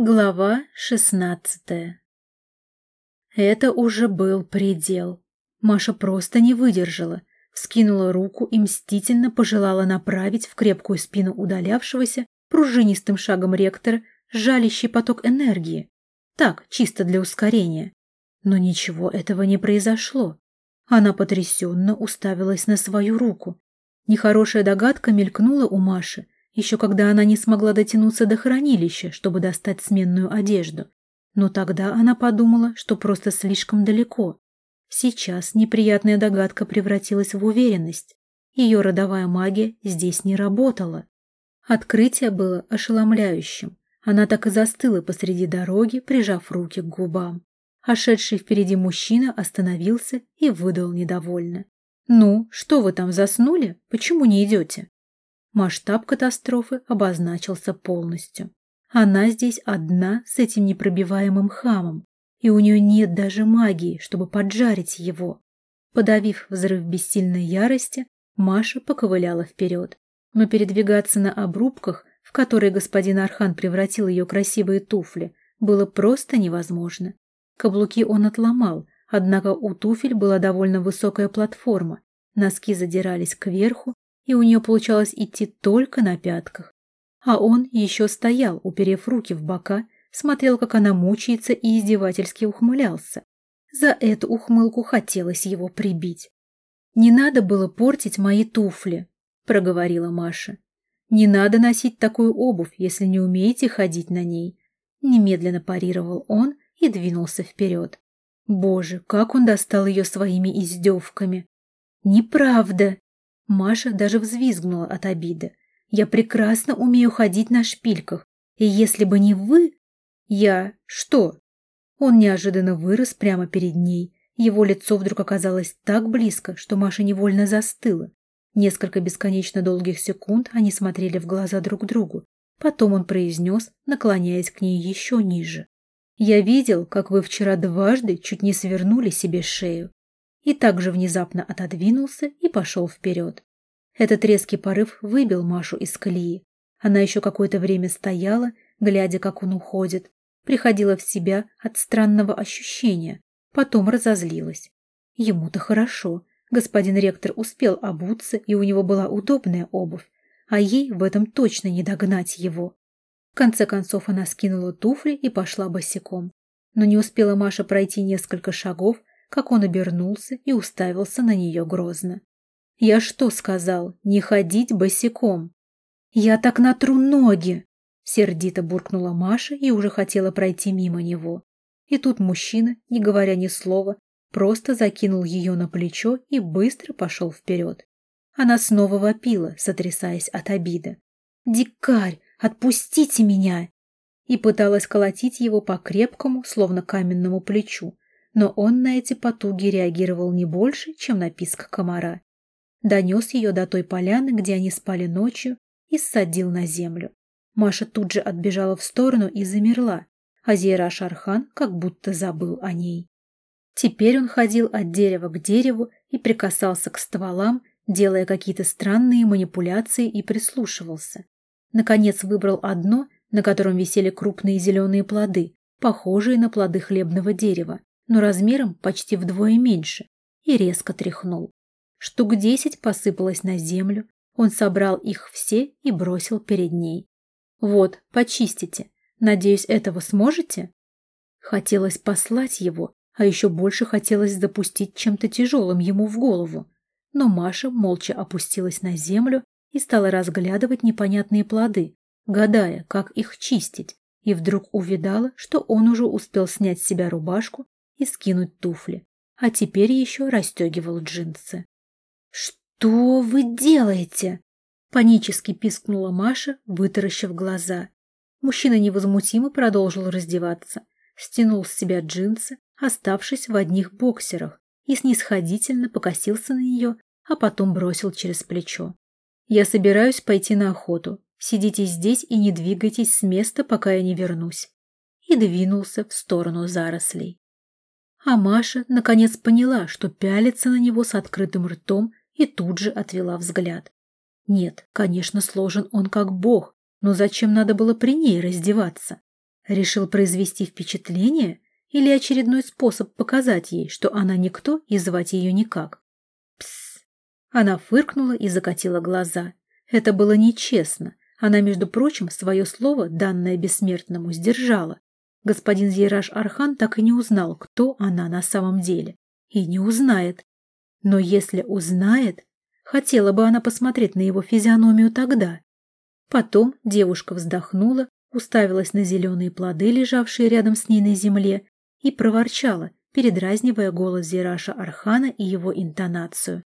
Глава шестнадцатая Это уже был предел. Маша просто не выдержала, вскинула руку и мстительно пожелала направить в крепкую спину удалявшегося пружинистым шагом ректора жалящий поток энергии. Так, чисто для ускорения. Но ничего этого не произошло. Она потрясенно уставилась на свою руку. Нехорошая догадка мелькнула у Маши – еще когда она не смогла дотянуться до хранилища, чтобы достать сменную одежду. Но тогда она подумала, что просто слишком далеко. Сейчас неприятная догадка превратилась в уверенность. Ее родовая магия здесь не работала. Открытие было ошеломляющим. Она так и застыла посреди дороги, прижав руки к губам. А шедший впереди мужчина остановился и выдал недовольно. «Ну, что вы там заснули? Почему не идете?» Масштаб катастрофы обозначился полностью. Она здесь одна с этим непробиваемым хамом, и у нее нет даже магии, чтобы поджарить его. Подавив взрыв бессильной ярости, Маша поковыляла вперед. Но передвигаться на обрубках, в которые господин Архан превратил ее красивые туфли, было просто невозможно. Каблуки он отломал, однако у туфель была довольно высокая платформа, носки задирались кверху, и у нее получалось идти только на пятках. А он еще стоял, уперев руки в бока, смотрел, как она мучается и издевательски ухмылялся. За эту ухмылку хотелось его прибить. «Не надо было портить мои туфли», — проговорила Маша. «Не надо носить такую обувь, если не умеете ходить на ней», — немедленно парировал он и двинулся вперед. Боже, как он достал ее своими издевками! «Неправда!» Маша даже взвизгнула от обиды. «Я прекрасно умею ходить на шпильках, и если бы не вы...» «Я... что?» Он неожиданно вырос прямо перед ней. Его лицо вдруг оказалось так близко, что Маша невольно застыла. Несколько бесконечно долгих секунд они смотрели в глаза друг другу. Потом он произнес, наклоняясь к ней еще ниже. «Я видел, как вы вчера дважды чуть не свернули себе шею и также внезапно отодвинулся и пошел вперед. Этот резкий порыв выбил Машу из колеи. Она еще какое-то время стояла, глядя, как он уходит, приходила в себя от странного ощущения, потом разозлилась. Ему-то хорошо. Господин ректор успел обуться, и у него была удобная обувь, а ей в этом точно не догнать его. В конце концов она скинула туфли и пошла босиком. Но не успела Маша пройти несколько шагов, как он обернулся и уставился на нее грозно. «Я что сказал? Не ходить босиком?» «Я так натру ноги!» Сердито буркнула Маша и уже хотела пройти мимо него. И тут мужчина, не говоря ни слова, просто закинул ее на плечо и быстро пошел вперед. Она снова вопила, сотрясаясь от обиды. «Дикарь, отпустите меня!» И пыталась колотить его по крепкому, словно каменному плечу, но он на эти потуги реагировал не больше, чем на писк комара. Донес ее до той поляны, где они спали ночью, и ссадил на землю. Маша тут же отбежала в сторону и замерла, а Зейра Шархан как будто забыл о ней. Теперь он ходил от дерева к дереву и прикасался к стволам, делая какие-то странные манипуляции и прислушивался. Наконец выбрал одно, на котором висели крупные зеленые плоды, похожие на плоды хлебного дерева, но размером почти вдвое меньше, и резко тряхнул. Штук десять посыпалось на землю, он собрал их все и бросил перед ней. «Вот, почистите. Надеюсь, этого сможете?» Хотелось послать его, а еще больше хотелось запустить чем-то тяжелым ему в голову. Но Маша молча опустилась на землю и стала разглядывать непонятные плоды, гадая, как их чистить, и вдруг увидала, что он уже успел снять с себя рубашку и скинуть туфли, а теперь еще расстегивал джинсы. «Что вы делаете?» — панически пискнула Маша, вытаращив глаза. Мужчина невозмутимо продолжил раздеваться, стянул с себя джинсы, оставшись в одних боксерах, и снисходительно покосился на нее, а потом бросил через плечо. «Я собираюсь пойти на охоту. Сидите здесь и не двигайтесь с места, пока я не вернусь». И двинулся в сторону зарослей. А Маша наконец поняла, что пялится на него с открытым ртом и тут же отвела взгляд. Нет, конечно, сложен он как бог, но зачем надо было при ней раздеваться? Решил произвести впечатление или очередной способ показать ей, что она никто и звать ее никак? Пс! Она фыркнула и закатила глаза. Это было нечестно. Она, между прочим, свое слово, данное бессмертному, сдержала. Господин Зейраж Архан так и не узнал, кто она на самом деле. И не узнает. Но если узнает, хотела бы она посмотреть на его физиономию тогда. Потом девушка вздохнула, уставилась на зеленые плоды, лежавшие рядом с ней на земле, и проворчала, передразнивая голос Зираша Архана и его интонацию.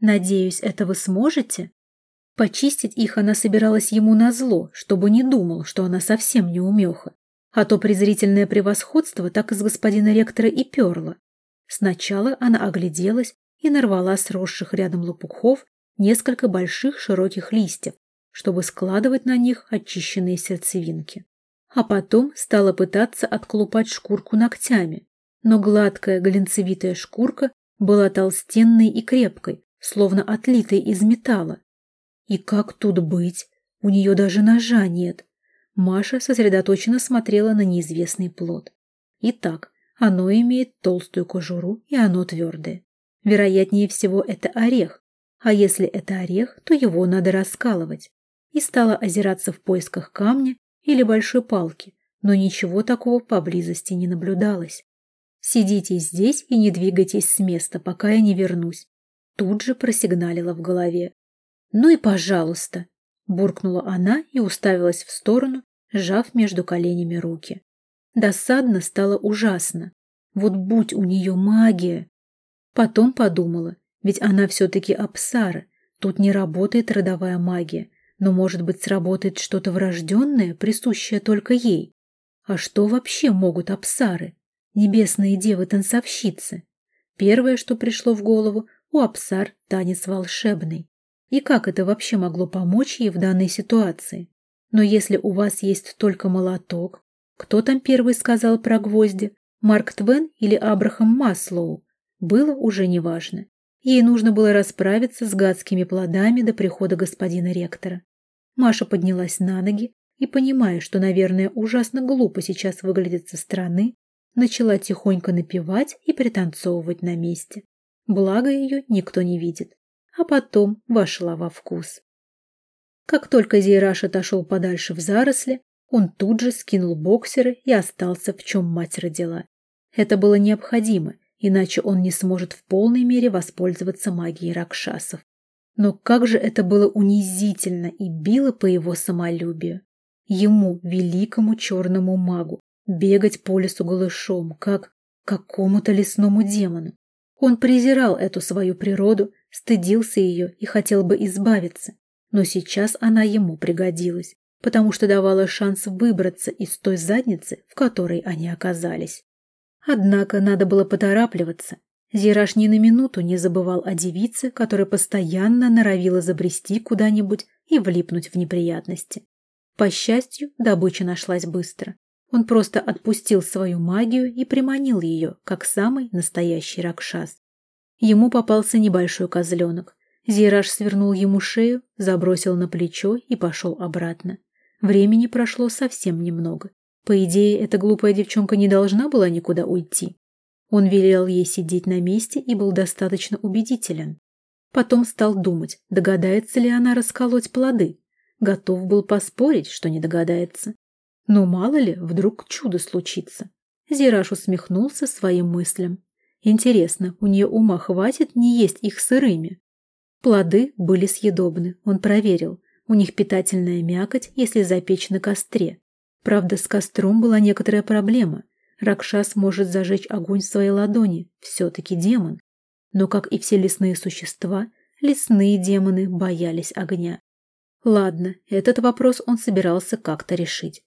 «Надеюсь, это вы сможете?» Почистить их она собиралась ему назло, чтобы не думал, что она совсем не умеха. А то презрительное превосходство так из господина ректора и перло. Сначала она огляделась и нарвала с росших рядом лопухов несколько больших широких листьев, чтобы складывать на них очищенные сердцевинки. А потом стала пытаться отколупать шкурку ногтями, но гладкая глинцевитая шкурка была толстенной и крепкой, словно отлитой из металла. И как тут быть? У нее даже ножа нет. Маша сосредоточенно смотрела на неизвестный плод. Итак, оно имеет толстую кожуру, и оно твердое. Вероятнее всего, это орех. А если это орех, то его надо раскалывать. И стала озираться в поисках камня или большой палки, но ничего такого поблизости не наблюдалось. «Сидите здесь и не двигайтесь с места, пока я не вернусь», тут же просигналила в голове. «Ну и пожалуйста!» – буркнула она и уставилась в сторону, сжав между коленями руки. Досадно стало ужасно. Вот будь у нее магия! Потом подумала, ведь она все-таки Апсара, тут не работает родовая магия, но, может быть, сработает что-то врожденное, присущее только ей. А что вообще могут Апсары? Небесные девы-танцовщицы. Первое, что пришло в голову, у Апсар танец волшебный. И как это вообще могло помочь ей в данной ситуации? Но если у вас есть только молоток, кто там первый сказал про гвозди? Марк Твен или Абрахам Маслоу? Было уже неважно. Ей нужно было расправиться с гадскими плодами до прихода господина ректора. Маша поднялась на ноги и, понимая, что, наверное, ужасно глупо сейчас выглядит со стороны, начала тихонько напевать и пританцовывать на месте. Благо ее никто не видит. А потом вошла во вкус. Как только Зейраш отошел подальше в заросли, он тут же скинул боксеры и остался, в чем мать родила. Это было необходимо, иначе он не сможет в полной мере воспользоваться магией ракшасов. Но как же это было унизительно и било по его самолюбию. Ему, великому черному магу, бегать по лесу голышом, как какому-то лесному демону. Он презирал эту свою природу, стыдился ее и хотел бы избавиться. Но сейчас она ему пригодилась, потому что давала шанс выбраться из той задницы, в которой они оказались. Однако надо было поторапливаться. Зираж ни на минуту не забывал о девице, которая постоянно норовила забрести куда-нибудь и влипнуть в неприятности. По счастью, добыча нашлась быстро. Он просто отпустил свою магию и приманил ее, как самый настоящий ракшас. Ему попался небольшой козленок. Зираж свернул ему шею, забросил на плечо и пошел обратно. Времени прошло совсем немного. По идее, эта глупая девчонка не должна была никуда уйти. Он велел ей сидеть на месте и был достаточно убедителен. Потом стал думать, догадается ли она расколоть плоды. Готов был поспорить, что не догадается. Но мало ли, вдруг чудо случится. Зираж усмехнулся своим мыслям. Интересно, у нее ума хватит не есть их сырыми? Плоды были съедобны, он проверил. У них питательная мякоть, если запечь на костре. Правда, с костром была некоторая проблема. Ракшас может зажечь огонь в своей ладони, все-таки демон. Но, как и все лесные существа, лесные демоны боялись огня. Ладно, этот вопрос он собирался как-то решить.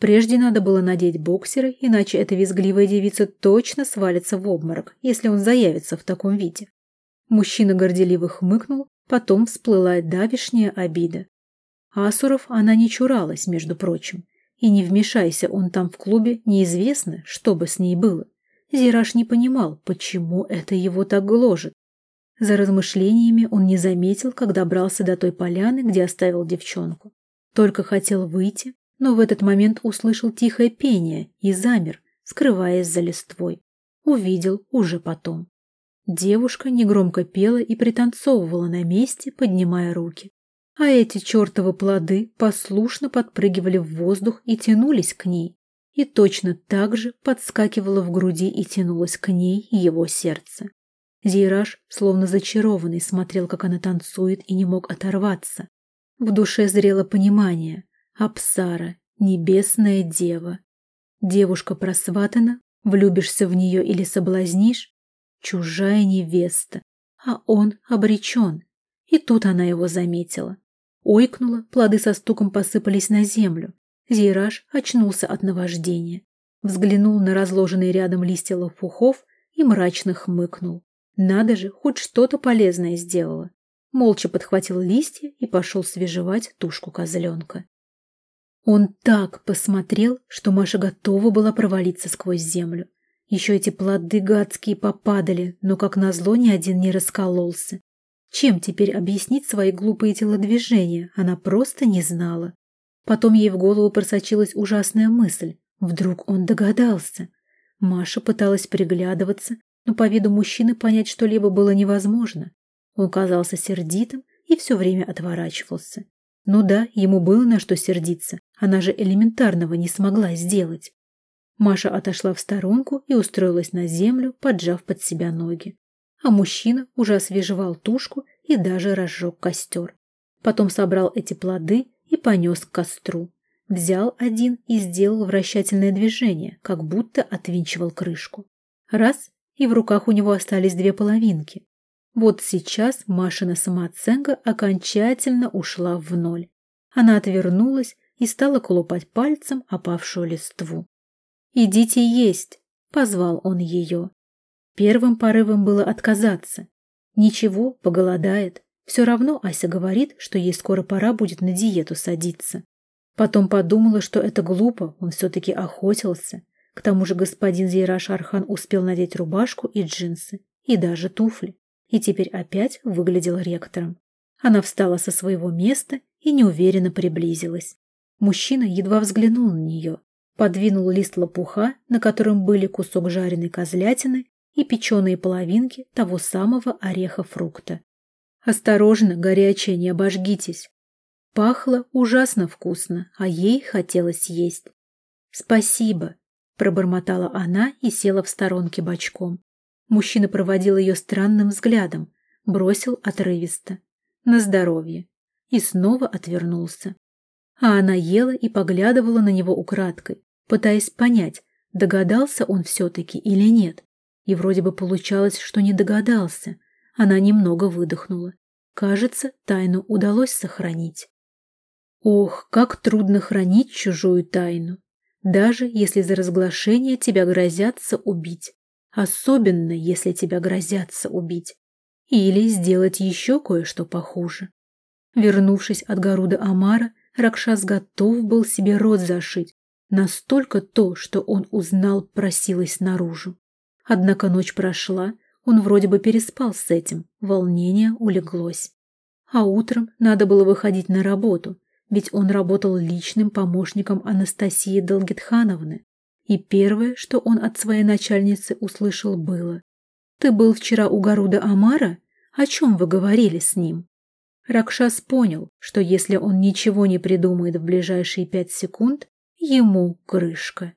Прежде надо было надеть боксеры, иначе эта визгливая девица точно свалится в обморок, если он заявится в таком виде. Мужчина горделиво хмыкнул, потом всплыла давишняя обида. Асуров она не чуралась, между прочим. И не вмешайся он там в клубе, неизвестно, что бы с ней было. Зираж не понимал, почему это его так гложет. За размышлениями он не заметил, как добрался до той поляны, где оставил девчонку. Только хотел выйти, но в этот момент услышал тихое пение и замер, скрываясь за листвой. Увидел уже потом. Девушка негромко пела и пританцовывала на месте, поднимая руки. А эти чертовы плоды послушно подпрыгивали в воздух и тянулись к ней. И точно так же подскакивало в груди и тянулось к ней его сердце. Зейраж, словно зачарованный, смотрел, как она танцует, и не мог оторваться. В душе зрело понимание. Апсара, небесная дева. Девушка просватана, влюбишься в нее или соблазнишь, чужая невеста, а он обречен. И тут она его заметила. Ойкнула, плоды со стуком посыпались на землю. Зейраж очнулся от наваждения. Взглянул на разложенные рядом листья лопухов и мрачно хмыкнул. Надо же, хоть что-то полезное сделала. Молча подхватил листья и пошел свежевать тушку козленка. Он так посмотрел, что Маша готова была провалиться сквозь землю. Еще эти плоды гадские попадали, но, как назло, ни один не раскололся. Чем теперь объяснить свои глупые телодвижения, она просто не знала. Потом ей в голову просочилась ужасная мысль. Вдруг он догадался. Маша пыталась приглядываться, но по виду мужчины понять что-либо было невозможно. Он казался сердитым и все время отворачивался. Ну да, ему было на что сердиться, она же элементарного не смогла сделать. Маша отошла в сторонку и устроилась на землю, поджав под себя ноги. А мужчина уже освежевал тушку и даже разжег костер. Потом собрал эти плоды и понес к костру. Взял один и сделал вращательное движение, как будто отвинчивал крышку. Раз, и в руках у него остались две половинки. Вот сейчас Машина самооценка окончательно ушла в ноль. Она отвернулась и стала колупать пальцем опавшую листву. «Идите есть!» — позвал он ее. Первым порывом было отказаться. Ничего, поголодает. Все равно Ася говорит, что ей скоро пора будет на диету садиться. Потом подумала, что это глупо, он все-таки охотился. К тому же господин Зейраш Архан успел надеть рубашку и джинсы, и даже туфли и теперь опять выглядел ректором. Она встала со своего места и неуверенно приблизилась. Мужчина едва взглянул на нее, подвинул лист лопуха, на котором были кусок жареной козлятины и печеные половинки того самого ореха-фрукта. «Осторожно, горячее, не обожгитесь!» Пахло ужасно вкусно, а ей хотелось есть. «Спасибо», — пробормотала она и села в сторонке бочком. Мужчина проводил ее странным взглядом, бросил отрывисто. На здоровье. И снова отвернулся. А она ела и поглядывала на него украдкой, пытаясь понять, догадался он все-таки или нет. И вроде бы получалось, что не догадался. Она немного выдохнула. Кажется, тайну удалось сохранить. Ох, как трудно хранить чужую тайну, даже если за разглашение тебя грозятся убить. Особенно, если тебя грозятся убить. Или сделать еще кое-что похуже. Вернувшись от Гаруда Амара, Ракшас готов был себе рот зашить. Настолько то, что он узнал, просилось наружу. Однако ночь прошла, он вроде бы переспал с этим, волнение улеглось. А утром надо было выходить на работу, ведь он работал личным помощником Анастасии Долгитхановны. И первое, что он от своей начальницы услышал, было «Ты был вчера у Гаруда Амара? О чем вы говорили с ним?» Ракшас понял, что если он ничего не придумает в ближайшие пять секунд, ему крышка.